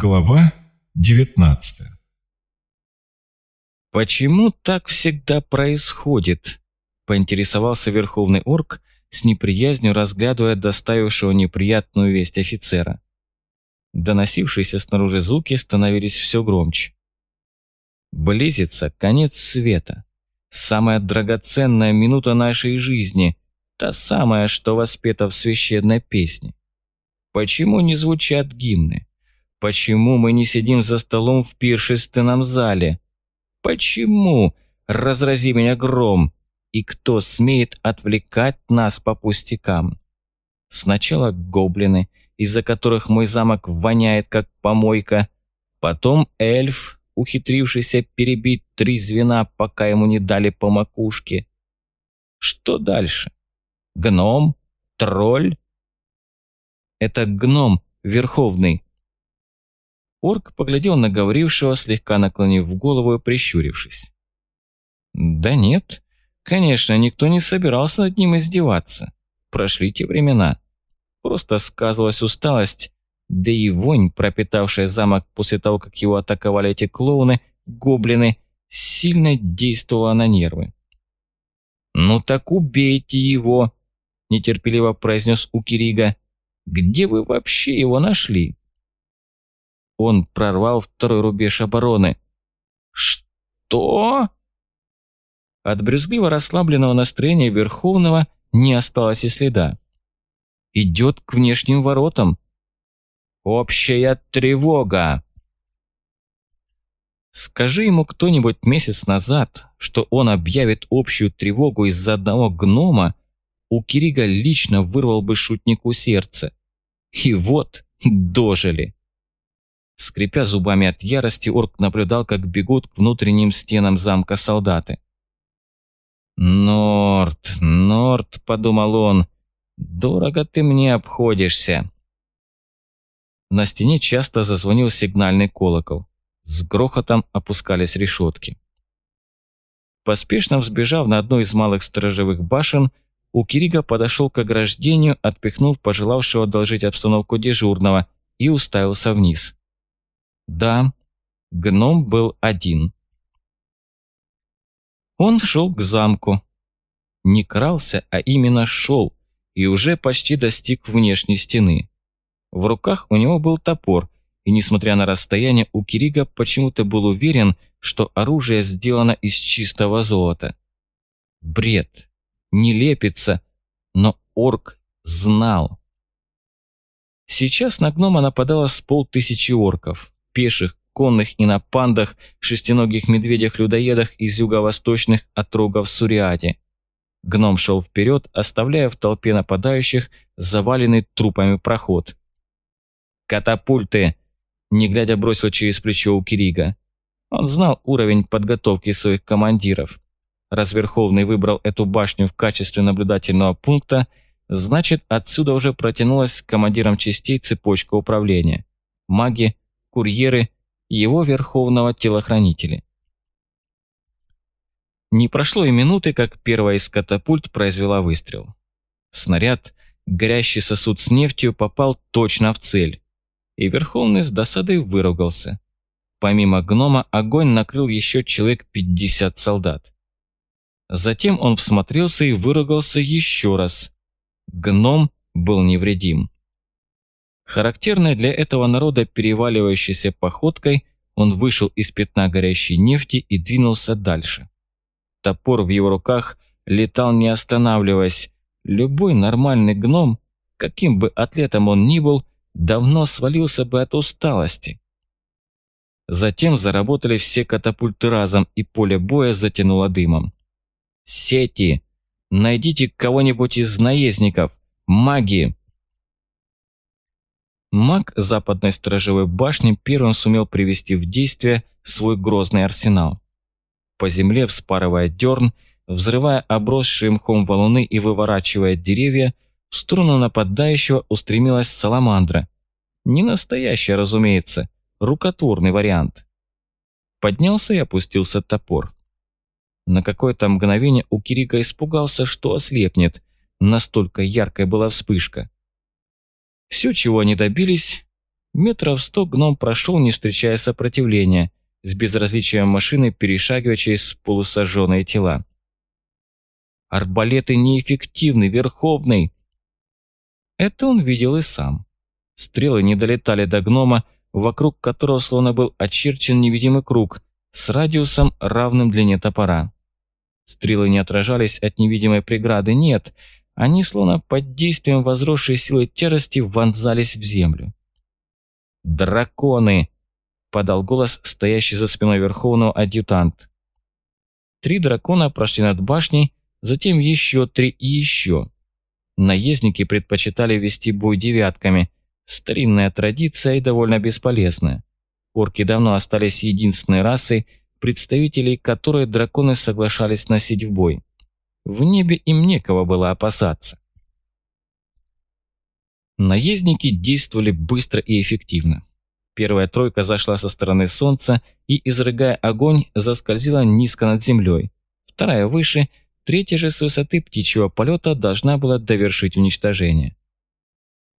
Глава 19 «Почему так всегда происходит?» – поинтересовался Верховный Орк, с неприязнью разглядывая доставившего неприятную весть офицера. Доносившиеся снаружи звуки становились все громче. Близится конец света. Самая драгоценная минута нашей жизни, та самая, что воспета в священной песне. Почему не звучат гимны? Почему мы не сидим за столом в пиршественном зале? Почему? Разрази меня гром. И кто смеет отвлекать нас по пустякам? Сначала гоблины, из-за которых мой замок воняет как помойка. Потом эльф, ухитрившийся перебить три звена, пока ему не дали по макушке. Что дальше? Гном? Тролль? Это гном, верховный, Орк поглядел на говорившего, слегка наклонив голову и прищурившись. «Да нет, конечно, никто не собирался над ним издеваться. Прошли те времена. Просто сказывалась усталость, да и вонь, пропитавшая замок после того, как его атаковали эти клоуны, гоблины, сильно действовала на нервы. «Ну так убейте его!» – нетерпеливо произнес Укирига. «Где вы вообще его нашли?» Он прорвал второй рубеж обороны. «Что?» От брюзгливо расслабленного настроения Верховного не осталось и следа. «Идет к внешним воротам». «Общая тревога!» Скажи ему кто-нибудь месяц назад, что он объявит общую тревогу из-за одного гнома, у Кирига лично вырвал бы шутнику сердце. И вот дожили. Скрипя зубами от ярости, орк наблюдал, как бегут к внутренним стенам замка солдаты. «Норт, Норт», — подумал он, — «дорого ты мне обходишься». На стене часто зазвонил сигнальный колокол. С грохотом опускались решетки. Поспешно взбежав на одну из малых сторожевых башен, у Кирига подошел к ограждению, отпихнув пожелавшего одолжить обстановку дежурного, и уставился вниз. Да, гном был один. Он шел к замку. Не крался, а именно шел, и уже почти достиг внешней стены. В руках у него был топор, и несмотря на расстояние, у Кирига почему-то был уверен, что оружие сделано из чистого золота. Бред. Не лепится, но орк знал. Сейчас на гнома нападало с полтысячи орков пеших, конных и на пандах, шестиногих медведях-людоедах из юго-восточных отрогов Суриати. Гном шел вперед, оставляя в толпе нападающих заваленный трупами проход. «Катапульты!» – не глядя бросил через плечо у Кирига. Он знал уровень подготовки своих командиров. Раз Верховный выбрал эту башню в качестве наблюдательного пункта, значит, отсюда уже протянулась к командирам частей цепочка управления. Маги, курьеры, его верховного телохранителя. Не прошло и минуты, как первая из катапульт произвела выстрел. Снаряд, горящий сосуд с нефтью, попал точно в цель. И Верховный с досадой выругался. Помимо гнома, огонь накрыл еще человек 50 солдат. Затем он всмотрелся и выругался еще раз. Гном был невредим. Характерной для этого народа переваливающейся походкой, он вышел из пятна горящей нефти и двинулся дальше. Топор в его руках летал не останавливаясь. Любой нормальный гном, каким бы атлетом он ни был, давно свалился бы от усталости. Затем заработали все катапульты разом, и поле боя затянуло дымом. «Сети! Найдите кого-нибудь из наездников! Маги!» Маг западной сторожевой башни первым сумел привести в действие свой грозный арсенал. По земле, вспарывая дерн, взрывая обросшие мхом валуны и выворачивая деревья, в сторону нападающего устремилась саламандра. Не настоящая, разумеется, рукотворный вариант. Поднялся и опустился топор. На какое-то мгновение у Кирика испугался, что ослепнет. Настолько яркой была вспышка. Все, чего они добились, Метров сто гном прошел, не встречая сопротивления, с безразличием машины перешагивая через полусожженные тела. «Арбалеты неэффективны, Верховный!» Это он видел и сам. Стрелы не долетали до гнома, вокруг которого словно был очерчен невидимый круг с радиусом, равным длине топора. Стрелы не отражались от невидимой преграды, нет, они словно под действием возросшей силы тяжести вонзались в землю. «Драконы!» – подал голос стоящий за спиной Верховного адъютант. Три дракона прошли над башней, затем еще три и еще. Наездники предпочитали вести бой девятками. Старинная традиция и довольно бесполезная. Орки давно остались единственной расой, представителей которой драконы соглашались носить в бой. В небе им некого было опасаться. Наездники действовали быстро и эффективно. Первая тройка зашла со стороны солнца и, изрыгая огонь, заскользила низко над землей. Вторая выше, третья же с высоты птичьего полета должна была довершить уничтожение.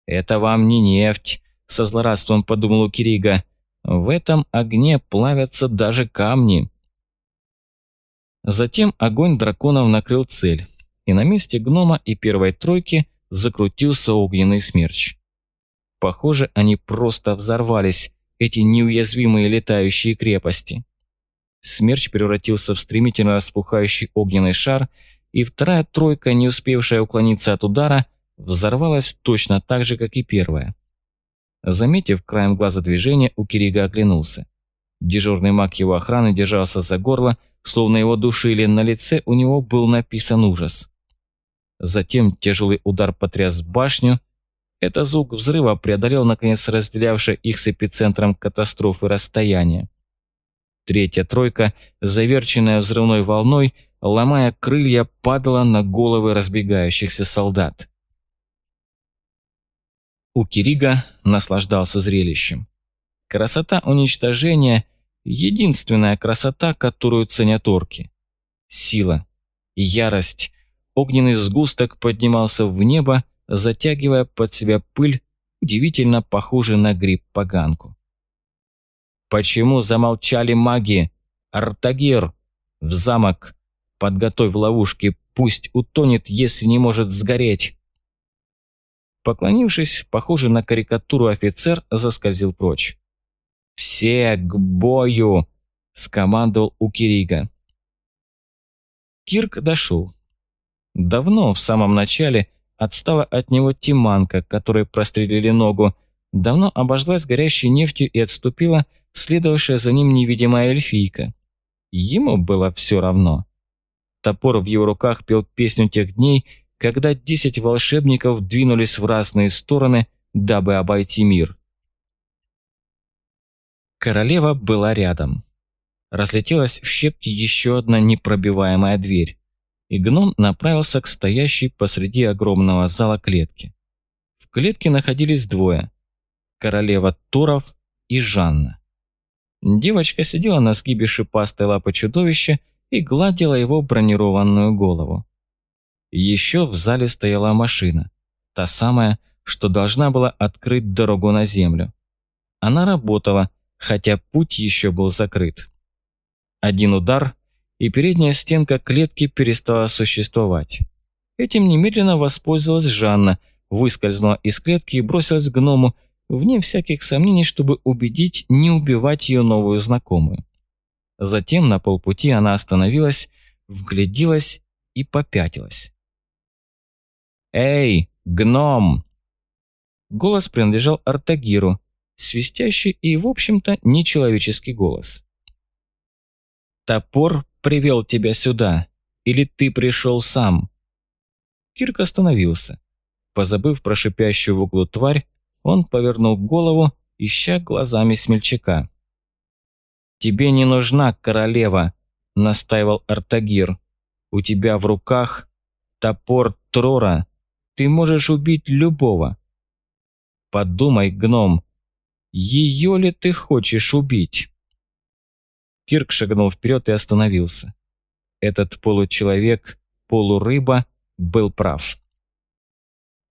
«Это вам не нефть», – со злорадством подумал Кирига. «В этом огне плавятся даже камни». Затем огонь драконов накрыл цель, и на месте гнома и первой тройки закрутился огненный смерч. Похоже, они просто взорвались, эти неуязвимые летающие крепости. Смерч превратился в стремительно распухающий огненный шар, и вторая тройка, не успевшая уклониться от удара, взорвалась точно так же, как и первая. Заметив краем глаза движение, у Кирига оглянулся. Дежурный маг его охраны держался за горло, словно его душили, на лице у него был написан ужас. Затем тяжелый удар потряс башню, это звук взрыва преодолел, наконец, разделявшее их с эпицентром катастрофы расстояние. Третья тройка, заверченная взрывной волной, ломая крылья, падала на головы разбегающихся солдат. У Кирига наслаждался зрелищем. Красота уничтожения – единственная красота, которую ценят орки. Сила, ярость, огненный сгусток поднимался в небо, затягивая под себя пыль, удивительно похожий на гриб-поганку. «Почему замолчали маги? Артагир! В замок! Подготовь ловушки, пусть утонет, если не может сгореть!» Поклонившись, похожий на карикатуру офицер заскользил прочь. «Все к бою!» – скомандовал у Кирига. Кирк дошел. Давно, в самом начале, Отстала от него Тиманка, которой прострелили ногу, давно обожглась горящей нефтью и отступила следовавшая за ним невидимая эльфийка. Ему было все равно. Топор в его руках пел песню тех дней, когда десять волшебников двинулись в разные стороны, дабы обойти мир. Королева была рядом. Разлетелась в щепки еще одна непробиваемая дверь и гном направился к стоящей посреди огромного зала клетке. В клетке находились двое – королева Туров и Жанна. Девочка сидела на сгибе шипастой лапы чудовища и гладила его бронированную голову. Еще в зале стояла машина, та самая, что должна была открыть дорогу на землю. Она работала, хотя путь еще был закрыт. Один удар, и передняя стенка клетки перестала существовать. Этим немедленно воспользовалась Жанна, выскользнула из клетки и бросилась к гному, вне всяких сомнений, чтобы убедить не убивать ее новую знакомую. Затем на полпути она остановилась, вгляделась и попятилась. «Эй, гном!» Голос принадлежал Артагиру, свистящий и, в общем-то, нечеловеческий голос. Топор привел тебя сюда? Или ты пришел сам?» Кирк остановился. Позабыв про шипящую в углу тварь, он повернул голову, ища глазами смельчака. «Тебе не нужна королева», – настаивал Артагир. «У тебя в руках топор Трора. Ты можешь убить любого». «Подумай, гном, ее ли ты хочешь убить?» Кирк шагнул вперед и остановился. Этот получеловек, полурыба, был прав.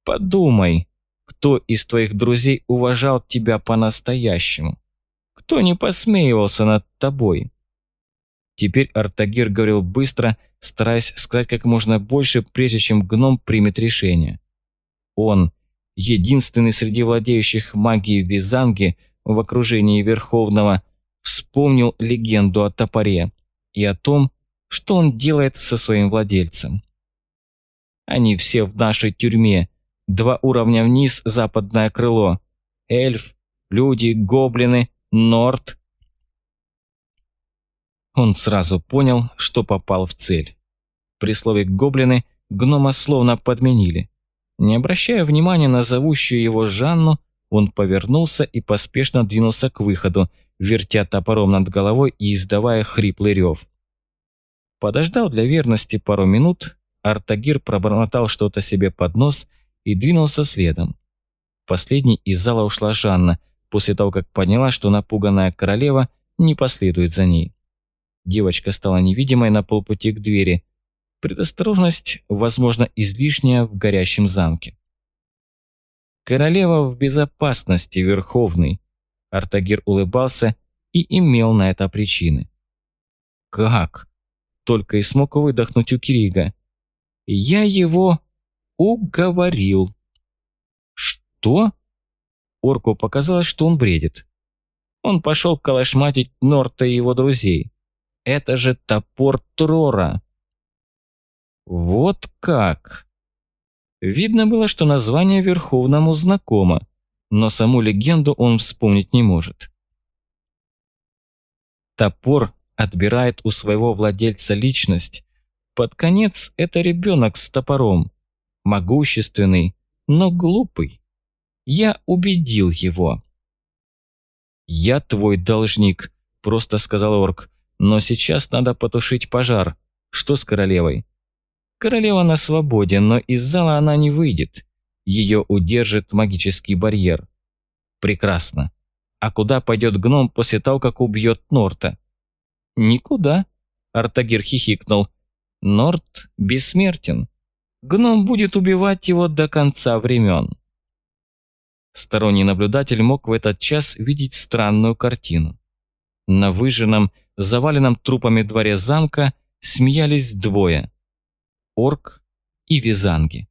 «Подумай», кто из твоих друзей уважал тебя по-настоящему? Кто не посмеивался над тобой?» Теперь Артагир говорил быстро, стараясь сказать как можно больше, прежде чем гном примет решение. Он, единственный среди владеющих магией Визанги в окружении Верховного, вспомнил легенду о топоре и о том, что он делает со своим владельцем. Они все в нашей тюрьме, два уровня вниз западное крыло, эльф, люди, гоблины, норд. Он сразу понял, что попал в цель. При слове «гоблины» гнома словно подменили. Не обращая внимания на зовущую его Жанну, он повернулся и поспешно двинулся к выходу, вертя топором над головой и издавая хриплый рев. Подождал для верности пару минут, Артагир пробормотал что-то себе под нос и двинулся следом. Последней из зала ушла Жанна, после того, как поняла, что напуганная королева не последует за ней. Девочка стала невидимой на полпути к двери. Предосторожность, возможно, излишняя в горящем замке. «Королева в безопасности, Верховный!» Артагир улыбался и имел на это причины. «Как?» Только и смог выдохнуть у Кирига. «Я его уговорил». «Что?» Орку показалось, что он бредит. Он пошел калашматить Норта и его друзей. Это же топор Трора. Вот как. Видно было, что название Верховному знакомо, но саму легенду он вспомнить не может. Топор отбирает у своего владельца личность. Под конец это ребенок с топором. Могущественный, но глупый. Я убедил его. «Я твой должник», – просто сказал орк. «Но сейчас надо потушить пожар. Что с королевой?» «Королева на свободе, но из зала она не выйдет. Ее удержит магический барьер». «Прекрасно. А куда пойдет гном после того, как убьет Норта?» «Никуда», – Артагир хихикнул. «Норт бессмертен. Гном будет убивать его до конца времен». Сторонний наблюдатель мог в этот час видеть странную картину. На выжженном, заваленном трупами дворе замка смеялись двое – орк и визанги.